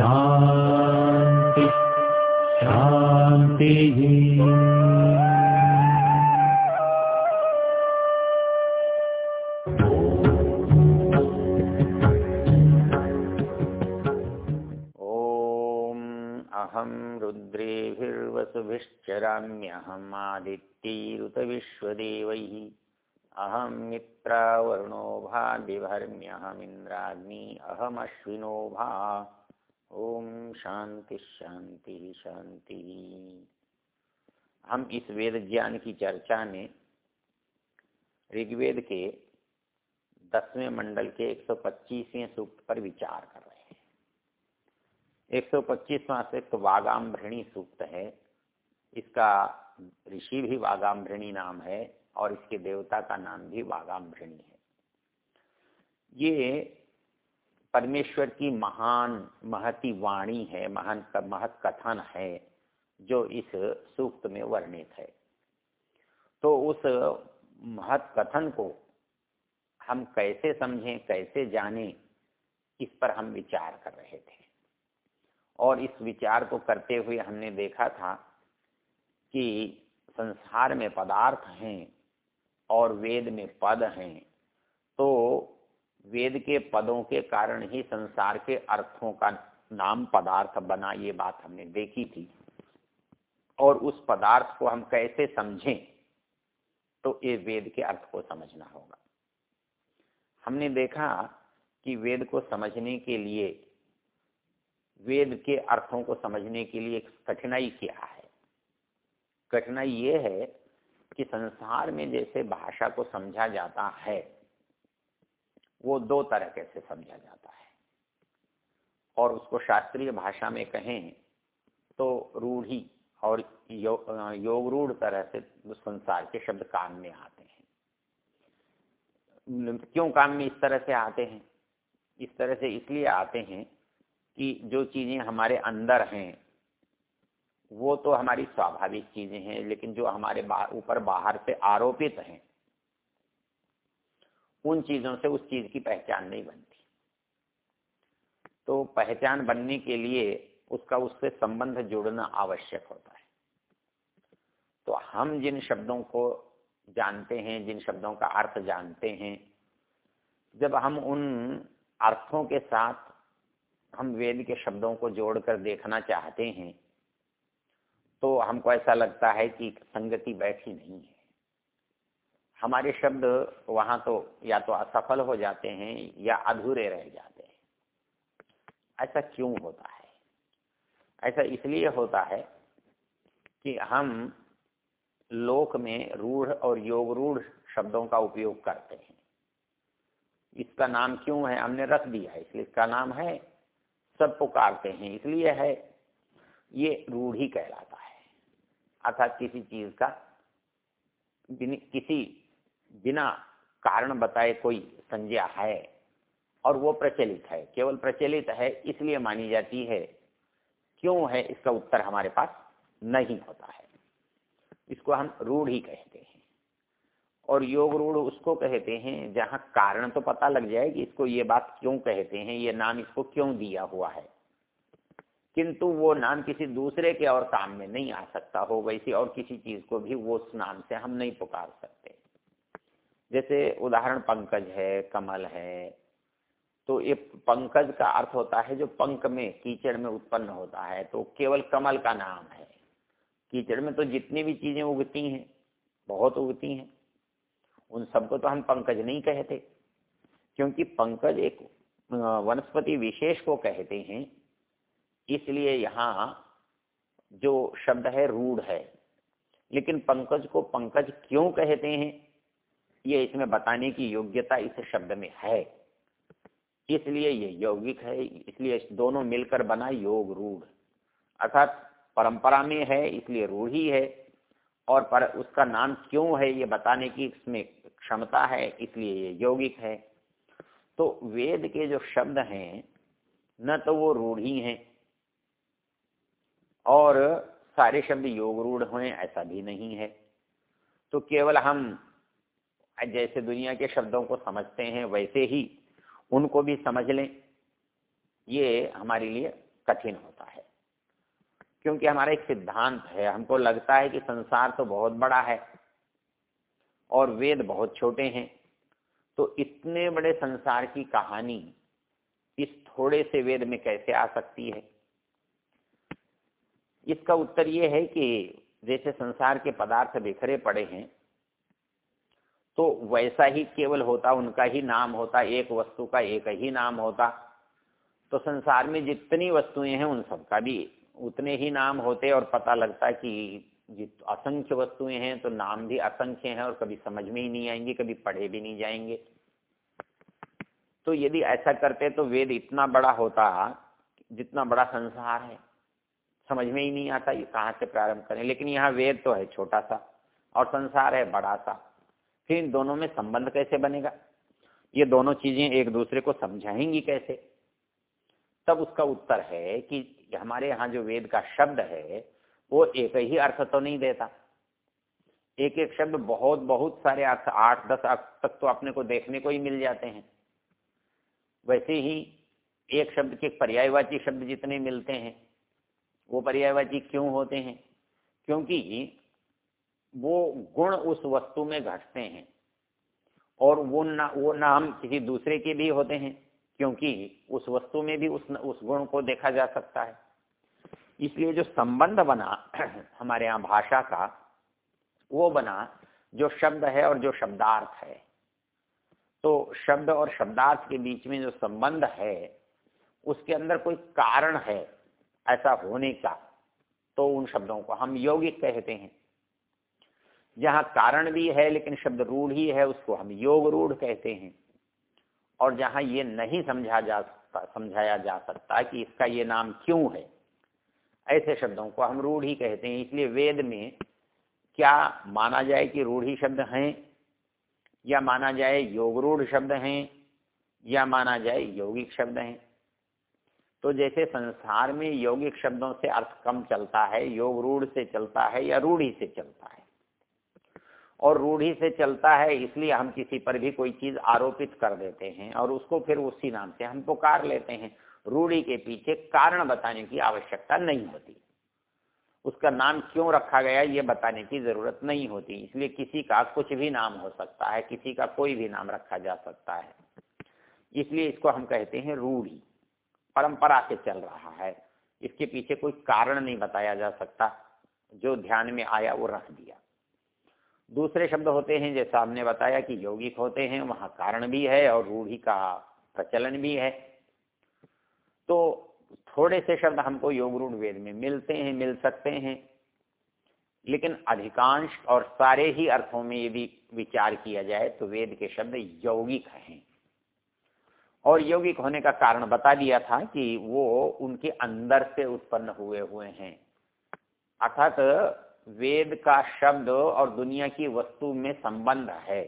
शान्ति शान्तिः अहं रुद्रेभिर्वसुभिश्चराम्यहम् आदित्यैरुतविश्वदेवैः अहं मित्रावरुणो भादिभर्म्यहमिन्द्राग्नि अहमश्विनो भा ओम शांति शांति शांति। हम इस वेद ज्ञान की चर्चा में ऋग्वेद के दसवें मंडल के 125वें सूक्त पर विचार कर रहे हैं। 125वां सूक्त वागाम्भृणी सूक्त है। इसका ऋषि भी वागाम्भृणी नाम है और इसके देवता का नाम भी वागाम्भृणी है। ये परमेश्वर की महान महती वाणी है, महान महत कथन है, जो इस सूक्त में वर्णित है। तो उस महत कथन को हम कैसे समझें, कैसे जाने, इस पर हम विचार कर रहे थे। और इस विचार को करते हुए हमने देखा था कि संसार में पदार्थ हैं और वेद में पद हैं तो वेद के पदों के कारण ही संसार के अर्थों का नाम पदार्थ बना, ये बात हमने देखी थी। और उस पदार्थ को हम कैसे समझें तो ये वेद के अर्थ को समझना होगा। हमने देखा कि वेद को समझने के लिए, वेद के अर्थों को समझने के लिए कठिनाई क्या है? कठिनाई ये है कि संसार में जैसे भाषा को समझा जाता है वो दो तरह से समझा जाता है। और उसको शास्त्रीय भाषा में कहें तो रूढ़ी और यो, योग रूढ़ तरह से संसार के शब्द काम में आते हैं। क्यों काम में इस तरह से आते हैं? इस तरह से इसलिए आते हैं कि जो चीज़ें हमारे अंदर हैं वो तो हमारी स्वाभाविक चीज़ें हैं लेकिन जो हमारे ऊपर बाहर से आरोपित हैं उन चीज़ों से उस चीज़ की पहचान नहीं बनती। तो पहचान बनने के लिए उसका उससे संबंध जोड़ना आवश्यक होता है। तो हम जिन शब्दों को जानते हैं, जिन शब्दों का अर्थ जानते हैं, जब हम उन अर्थों के साथ हम वेद के शब्दों को जोड़कर देखना चाहते हैं तो हमको ऐसा लगता है कि संगति बैठी नहीं है। हमारे शब्द वहाँ तो या तो असफल हो जाते हैं या अधूरे रह जाते हैं। ऐसा क्यों होता है? ऐसा इसलिए होता है कि हम लोक में रूढ़ और योग रूढ़ शब्दों का उपयोग करते हैं। इसका नाम क्यों है? हमने रख दिया है, इसलिए इसका नाम है, सब पुकारते हैं, इसलिए है, ये रूढ़ी कहलाता है। अर्थात किसी चीज़ का किसी बिना कारण बताए कोई संज्ञा है और वो प्रचलित है, केवल प्रचलित है इसलिए मानी जाती है। क्यों है? इसका उत्तर हमारे पास नहीं होता है। इसको हम रूढ़ ही कहते हैं। और योग रूढ़ उसको कहते हैं जहाँ कारण तो पता लग जाए कि इसको ये बात क्यों कहते हैं, ये नाम इसको क्यों दिया हुआ है। किंतु वो नाम किसी दूसरे के और काम में नहीं आ सकता हो वैसी और किसी चीज़ को भी वो उस नाम से हम नहीं पुकार सकते। जैसे उदाहरण पंकज है, कमल है तो ये पंकज का अर्थ होता है जो पंक में, कीचड़ में उत्पन्न होता है तो केवल कमल का नाम है। कीचड़ में तो जितनी भी चीज़ें उगती हैं, बहुत उगती हैं, उन सबको तो हम पंकज नहीं कहते, क्योंकि पंकज एक वनस्पति विशेष को कहते हैं, इसलिए यहाँ जो शब्द है, रूढ़ है। लेकिन पंकज को पंकज क्यों कहते हैं? ये इसमें बताने की योग्यता इस शब्द में है। इसलिए ये यौगिक है, इसलिए दोनों मिलकर बना योग रूढ़। अर्थात परंपरा में है, इसलिए रूढ़ी है और पर उसका नाम क्यों है, ये बताने की इसमें क्षमता है, इसलिए ये यौगिक है। तो वेद के जो शब्द हैं, न तो वो रूढ़ी हैं और सारे शब्द योग रूढ़ हुए ऐसा भी नहीं है। तो केवल हम जैसे दुनिया के शब्दों को समझते हैं, वैसे ही उनको भी समझ लें। ये हमारे लिए कठिन होता है। क्योंकि हमारा एक सिद्धांत है, हमको लगता है कि संसार तो बहुत बड़ा है और वेद बहुत छोटे हैं। तो इतने बड़े संसार की कहानी इस थोड़े से वेद में कैसे आ सकती है? इसका उत्तर ये है कि जैसे संसार के पदार्थ बिखरे पड़े हैं तो वैसा ही केवल होता, उनका ही नाम होता, एक वस्तु का एक ही नाम होता। तो संसार में जितनी वस्तुएँ हैं, उन सबका भी उतने ही नाम होते और पता लगता कि जित असंख्य वस्तुएँ हैं तो नाम भी असंख्य हैं और कभी समझ में ही नहीं आएँगे, कभी पढ़े भी नहीं जाएँगे। तो यदि ऐसा करते तो वेद इतना बड़ा होता, जितना बड़ा संसार है। समझ में ही नहीं आता, ये कहाँ से प्रारंभ करें? लेकिन यहाँ वेद तो है छोटा सा और संसार है बड़ा सा। फिर इन दोनों में संबंध कैसे बनेगा? ये दोनों चीज़ें एक दूसरे को समझाएँगी कैसे? तब उसका उत्तर है कि हमारे यहाँ जो वेद का शब्द है, वो एक ही अर्थ तो नहीं देता। एक एक शब्द बहुत बहुत सारे अर्थ, आठ, दस अर्थ तक तो अपने को देखने को ही मिल जाते हैं। वैसे ही एक शब्द के पर्यायवाची शब्द जितने मिलते हैं, वो पर्यायवाची क्यों होते हैं? क्योंकि वो गुण उस वस्तु में घटते हैं। और वो ना, वो नाम किसी दूसरे के भी होते हैं, क्योंकि उस वस्तु में भी उस उस गुण को देखा जा सकता है। इसलिए जो संबंध बना हमारे यहाँ भाषा का, वो बना जो शब्द है और जो शब्दार्थ है। तो शब्द और शब्दार्थ के बीच में जो संबंध है, उसके अंदर कोई कारण है, ऐसा होने का तो उन शब्दों को हम यौगिक कहते हैं। जहाँ कारण भी है, लेकिन शब्द रूढ़ ही है, उसको हम योग रूढ़ कहते हैं। और जहाँ ये नहीं समझा जा सकता, समझाया जा सकता कि इसका ये नाम क्यों है, ऐसे शब्दों को हम रूढ़ी कहते हैं। इसलिए वेद में क्या माना जाए कि रूढ़ी शब्द हैं, या माना जाए योग रूढ़ शब्द हैं, या माना जाए यौगिक शब्द हैं। तो जैसे संसार में यौगिक शब्दों से अर्थ कम चलता है, योग रूढ़ से चलता है, या रूढ़ी से चलता है। और रूढ़ी से चलता है, इसलिए हम किसी पर भी कोई चीज़ आरोपित कर देते हैं और उसको फिर उसी नाम से हम पुकार लेते हैं। रूढ़ी के पीछे कारण बताने की आवश्यकता नहीं होती। उसका नाम क्यों रखा गया, ये बताने की ज़रूरत नहीं होती। इसलिए किसी का कुछ भी नाम हो सकता है, किसी का कोई भी नाम रखा जा सकता है। इसलिए इसको हम कहते हैं रूढ़ी। परंपरा से चल रहा है। इसके पीछे कोई कारण नहीं बताया जा सकता। जो ध्यान में आया वो रख दिया। दूसरे शब्द होते हैं, जैसा हमने बताया कि यौगिक होते हैं, वहाँ कारण भी है और रूढ़ी का प्रचलन भी है। तो थोड़े से शब्द हमको योग रूढ़ वेद में मिलते हैं, मिल सकते हैं, लेकिन अधिकांश और सारे ही अर्थों में यदि विचार किया जाए तो वेद के शब्द यौगिक हैं। और यौगिक होने का कारण बता दिया था कि वो उनके अंदर से उत्पन्न हुए हुए हैं। अर्थात वेद का शब्द और दुनिया की वस्तु में संबंध है।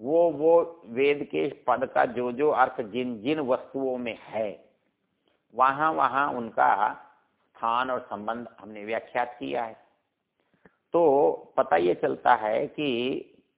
वो वो वेद के पद का जो जो अर्थ जिन जिन वस्तुओं में है, वहाँ वहाँ उनका स्थान और संबंध हमने व्याख्यात किया है। तो पता ये चलता है कि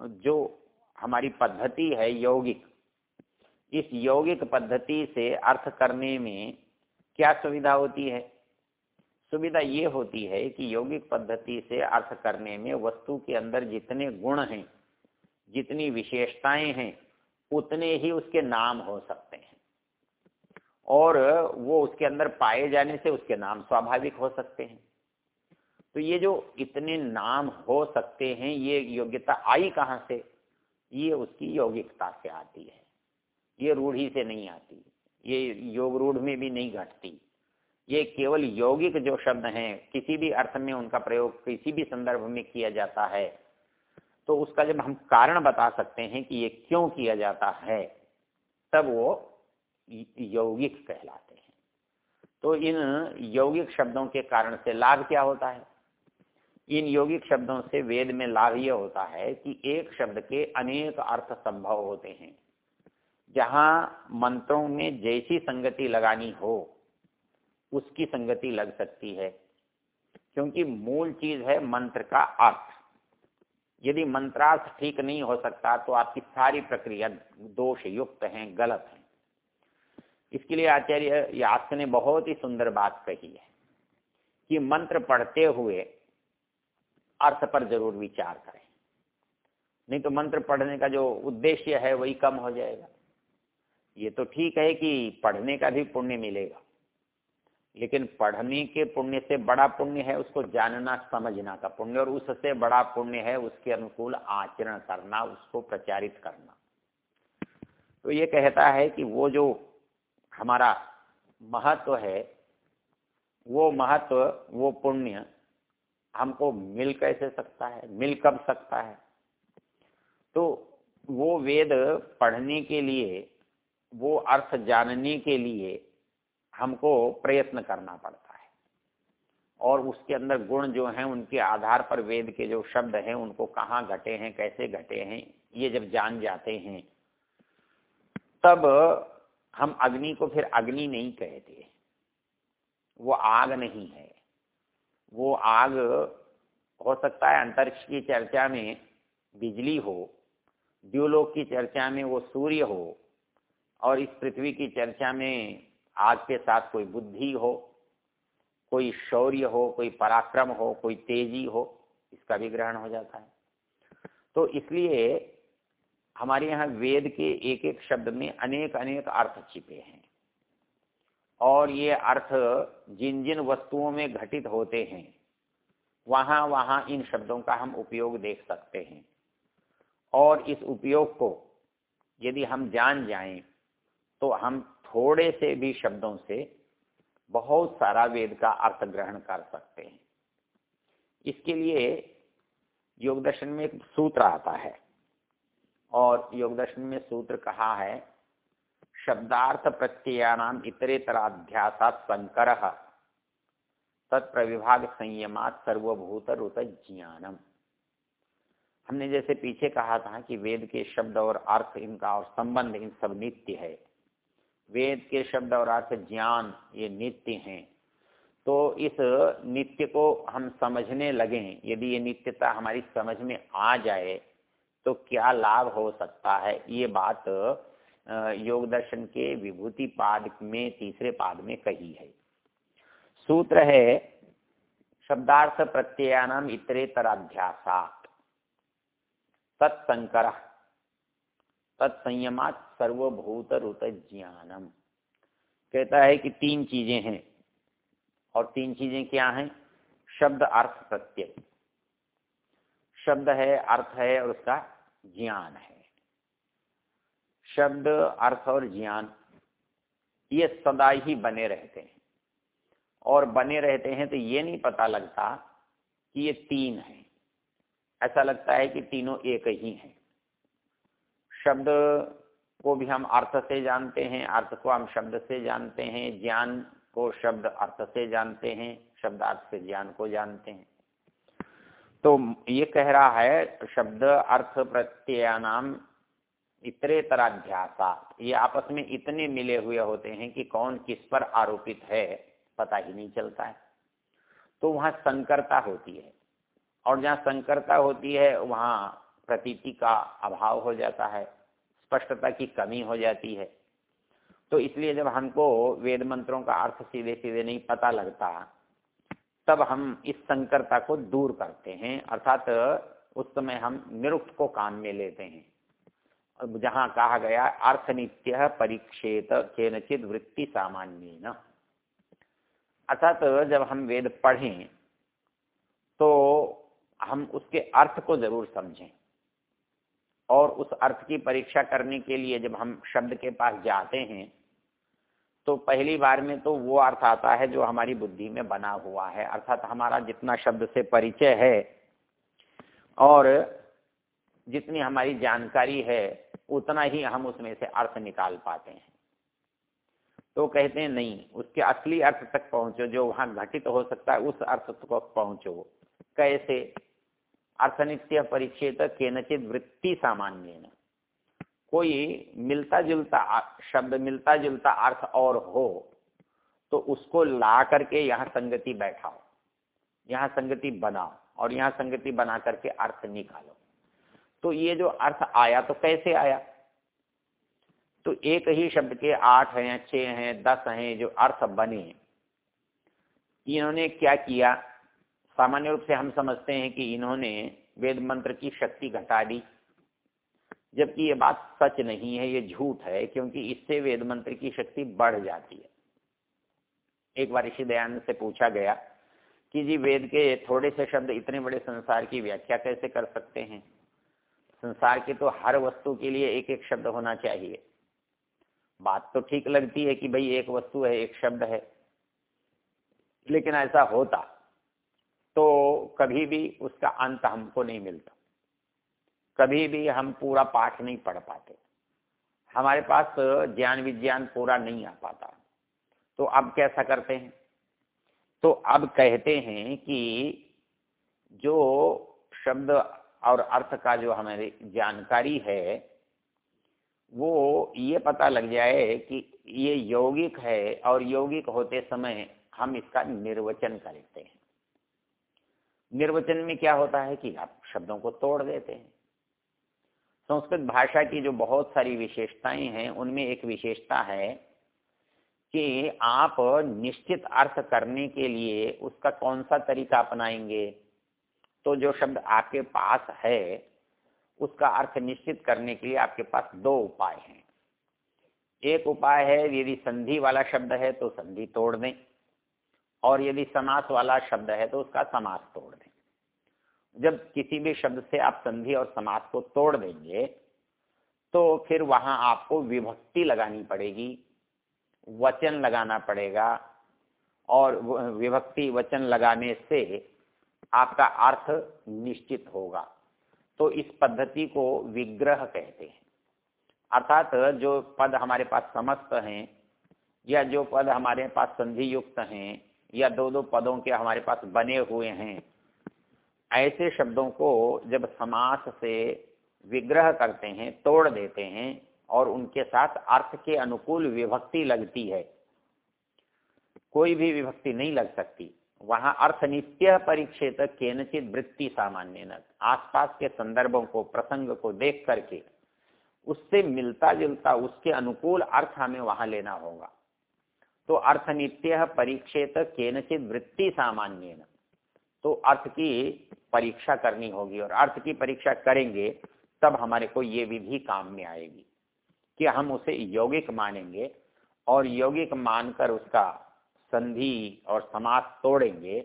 जो हमारी पद्धति है यौगिक, इस यौगिक पद्धति से अर्थ करने में क्या सुविधा होती है? सुविधा ये होती है कि यौगिक पद्धति से अर्थ करने में वस्तु के अंदर जितने गुण हैं, जितनी विशेषताएँ हैं, उतने ही उसके नाम हो सकते हैं। और वो उसके अंदर पाए जाने से उसके नाम स्वाभाविक हो सकते हैं। तो ये जो इतने नाम हो सकते हैं, ये योग्यता आई कहाँ से? ये उसकी यौगिकता से आती है। ये रूढ़ी से नहीं आती। ये योग रूढ़ में भी नहीं घटती। ये केवल यौगिक जो शब्द हैं, किसी भी अर्थ में उनका प्रयोग किसी भी संदर्भ में किया जाता है तो उसका जब हम कारण बता सकते हैं कि ये क्यों किया जाता है, तब वो यौगिक कहलाते हैं। तो इन यौगिक शब्दों के कारण से लाभ क्या होता है? इन यौगिक शब्दों से वेद में लाभ यह होता है कि एक शब्द के अनेक अर्थ संभव होते हैं। जहाँ मंत्रों में जैसी संगति लगानी हो उसकी संगति लग सकती है। क्योंकि मूल चीज़ है मंत्र का अर्थ। यदि मंत्रार्थ ठीक नहीं हो सकता तो आपकी सारी प्रक्रिया दोष युक्त है, गलत है। इसके लिए आचार्य यास्क ने बहुत ही सुंदर बात कही है कि मंत्र पढ़ते हुए अर्थ पर ज़रूर विचार करें। नहीं तो मंत्र पढ़ने का जो उद्देश्य है, वही कम हो जाएगा। ये तो ठीक है कि पढ़ने का भी पुण्य मिलेगा। लेकिन पढ़ने के पुण्य से बड़ा पुण्य है उसको जानना, समझना का पुण्य, और उससे बड़ा पुण्य है उसके अनुकूल आचरण करना, उसको प्रचारित करना। तो ये कहता है कि वो जो हमारा महत्व है, वो महत्व, वो पुण्य हमको मिल कैसे सकता है, मिल कब सकता है? तो वो वेद पढ़ने के लिए, वो अर्थ जानने के लिए हमको प्रयत्न करना पड़ता है। और उसके अंदर गुण जो हैं, उनके आधार पर वेद के जो शब्द हैं, उनको कहाँ घटे हैं, कैसे घटे हैं, ये जब जान जाते हैं, तब हम अग्नि को फिर अग्नि नहीं कहते। वो आग नहीं है। वो आग, हो सकता है अंतरिक्ष की चर्चा में बिजली हो, द्यूलोक की चर्चा में वो सूर्य हो, और इस पृथ्वी की चर्चा में आग के साथ कोई बुद्धि हो, कोई शौर्य हो, कोई पराक्रम हो, कोई तेज़ी हो, इसका भी ग्रहण हो जाता है। तो इसलिए हमारे यहाँ वेद के एक एक शब्द में अनेक अनेक अर्थ छिपे हैं। और ये अर्थ जिन जिन वस्तुओं में घटित होते हैं वहाँ वहाँ इन शब्दों का हम उपयोग देख सकते हैं। और इस उपयोग को यदि हम जान जाएँ तो हम थोड़े से भी शब्दों से बहुत सारा वेद का अर्थ ग्रहण कर सकते हैं। इसके लिए योग दर्शन में एक सूत्र आता है और योग दर्शन में सूत्र कहा है, शब्दार्थ प्रत्ययानाम इतरेतराध्यासात संकर तत्प्रविभाग संयमात सर्वभूत रुत ज्ञानम। हमने जैसे पीछे कहा था कि वेद के शब्द और अर्थ इनका और संबंध इन सब नित्य है। वेद के शब्द और अर्थ ज्ञान ये नित्य हैं। तो इस नित्य को हम समझने लगे यदि ये नित्यता हमारी समझ में आ जाए तो क्या लाभ हो सकता है? ये बात योग दर्शन के विभूति पाद में, तीसरे पाद में कही है। सूत्र है, शब्दार्थ प्रत्ययानाम इतरेतराध्यासात। तत्संकर। तत्संयमात सर्वभूत रुत ज्ञानम कहता है कि तीन चीज़ें हैं। और तीन चीज़ें क्या हैं? शब्द अर्थ प्रत्यय। शब्द है, अर्थ है और उसका ज्ञान है। शब्द, अर्थ और ज्ञान, ये सदा ही बने रहते हैं। और बने रहते हैं तो ये नहीं पता लगता कि ये तीन हैं। ऐसा लगता है कि तीनों एक ही हैं। शब्द को भी हम अर्थ से जानते हैं, अर्थ को हम शब्द से जानते हैं, ज्ञान को शब्द अर्थ से जानते हैं शब्द अर्थ से ज्ञान को जानते हैं। तो ये कह रहा है, शब्द अर्थ प्रत्ययानाम इतरे तराध्यासा। ये आपस में इतने मिले हुए होते हैं कि कौन किस पर आरोपित है, पता ही नहीं चलता है। तो वहाँ संकरता होती है। और जहाँ संकरता होती है, वहाँ प्रतीति का अभाव हो जाता है, स्पष्टता की कमी हो जाती है। तो इसलिए जब हमको वेद मंत्रों का अर्थ सीधे सीधे नहीं पता लगता, तब हम इस संकरता को दूर करते हैं, अर्थात उस समय हम निरुक्त को काम में लेते हैं। जहाँ कहा गया, अर्थ नित्य परीक्षेत केनचित वृत्ति सामान्य न अर्थात जब हम वेद पढ़ें तो हम उसके अर्थ को ज़रूर समझें। और उस अर्थ की परीक्षा करने के लिए जब हम शब्द के पास जाते हैं तो पहली बार में तो वो अर्थ आता है जो हमारी बुद्धि में बना हुआ है। अर्थात हमारा जितना शब्द से परिचय है और जितनी हमारी जानकारी है, उतना ही हम उसमें से अर्थ निकाल पाते हैं। तो कहते हैं, नहीं, उसके असली अर्थ तक पहुंचो, जो वहाँ घटित हो सकता है, उस अर्थ तक पहुंचो। कैसे? अर्थनित्य परिच्छेद केनचित वृत्ति सामान्य कोई मिलता जुलता शब्द मिलता जुलता अर्थ और हो तो उसको ला करके यहाँ संगति बैठाओ, यहाँ संगति बनाओ और यहाँ संगति बना करके अर्थ निकालो। तो ये जो अर्थ आया तो कैसे आया? तो एक ही शब्द के आठ हैं, छह हैं, दस हैं, जो अर्थ बने, इन्होंने क्या किया? सामान्य रूप से हम समझते हैं कि इन्होंने वेद मंत्र की शक्ति घटा दी। जबकि ये बात सच नहीं है, ये झूठ है, क्योंकि इससे वेद मंत्र की शक्ति बढ़ जाती है। एक बार ऋषि दयानंद से पूछा गया कि जी वेद के थोड़े से शब्द इतने बड़े संसार की व्याख्या कैसे कर सकते हैं? संसार के तो हर वस्तु के लिए एक एक शब्द होना चाहिए। बात तो ठीक लगती है कि भाई एक वस्तु है, एक शब्द है। लेकिन ऐसा होता तो कभी भी उसका अंत हमको नहीं मिलता। कभी भी हम पूरा पाठ नहीं पढ़ पाते। हमारे पास ज्ञान विज्ञान पूरा नहीं आ पाता। तो अब कैसा करते हैं? तो अब कहते हैं कि जो शब्द और अर्थ का जो हमारी जानकारी है, वो ये पता लग जाए कि ये यौगिक है और यौगिक होते समय हम इसका निर्वचन करते हैं। निर्वचन में क्या होता है कि आप शब्दों को तोड़ देते हैं। संस्कृत भाषा की जो बहुत सारी विशेषताएँ हैं, उनमें एक विशेषता है कि आप निश्चित अर्थ करने के लिए उसका कौन सा तरीका अपनाएँगे। तो जो शब्द आपके पास है, उसका अर्थ निश्चित करने के लिए आपके पास दो उपाय हैं। एक उपाय है, यदि संधि वाला शब्द है तो संधि तोड़ दें। और यदि समास वाला शब्द है तो उसका समास तोड़ दें। जब किसी भी शब्द से आप संधि और समास को तोड़ देंगे तो फिर वहाँ आपको विभक्ति लगानी पड़ेगी, वचन लगाना पड़ेगा और विभक्ति, वचन लगाने से आपका अर्थ निश्चित होगा। तो इस पद्धति को विग्रह कहते हैं। अर्थात जो पद हमारे पास समस्त हैं या जो पद हमारे पास संधि युक्त हैं या दो दो पदों के हमारे पास बने हुए हैं। ऐसे शब्दों को जब समास से विग्रह करते हैं, तोड़ देते हैं और उनके साथ अर्थ के अनुकूल विभक्ति लगती है, कोई भी विभक्ति नहीं लग सकती। वहाँ अर्थ नित्य परिक्षेत केनचित वृत्ति सामान्य आसपास के संदर्भों को, प्रसंग को देख करके, उससे मिलता जुलता उसके अनुकूल अर्थ हमें वहाँ लेना होगा। तो अर्थ नित्य परीक्षित केनचित वृत्ति सामान्य तो अर्थ की परीक्षा करनी होगी और अर्थ की परीक्षा करेंगे, तब हमारे को ये विधि काम में आएगी कि हम उसे यौगिक मानेंगे और यौगिक मानकर उसका संधि और समास तोड़ेंगे,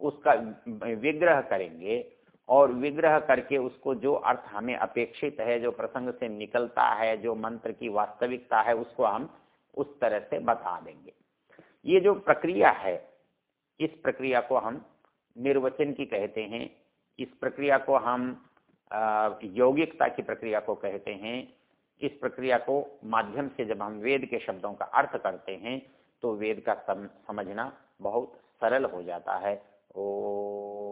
उसका विग्रह करेंगे और विग्रह करके उसको जो अर्थ हमें अपेक्षित है, जो प्रसंग से निकलता है, जो मंत्र की वास्तविकता है, उसको हम उस तरह से बता देंगे। ये जो प्रक्रिया है इस प्रक्रिया को हम निर्वचन की कहते हैं इस प्रक्रिया को हम यौगिकता की प्रक्रिया को कहते हैं इस प्रक्रिया को माध्यम से जब हम वेद के शब्दों का अर्थ करते हैं तो वेद का सम, समझना बहुत सरल हो जाता है। ओ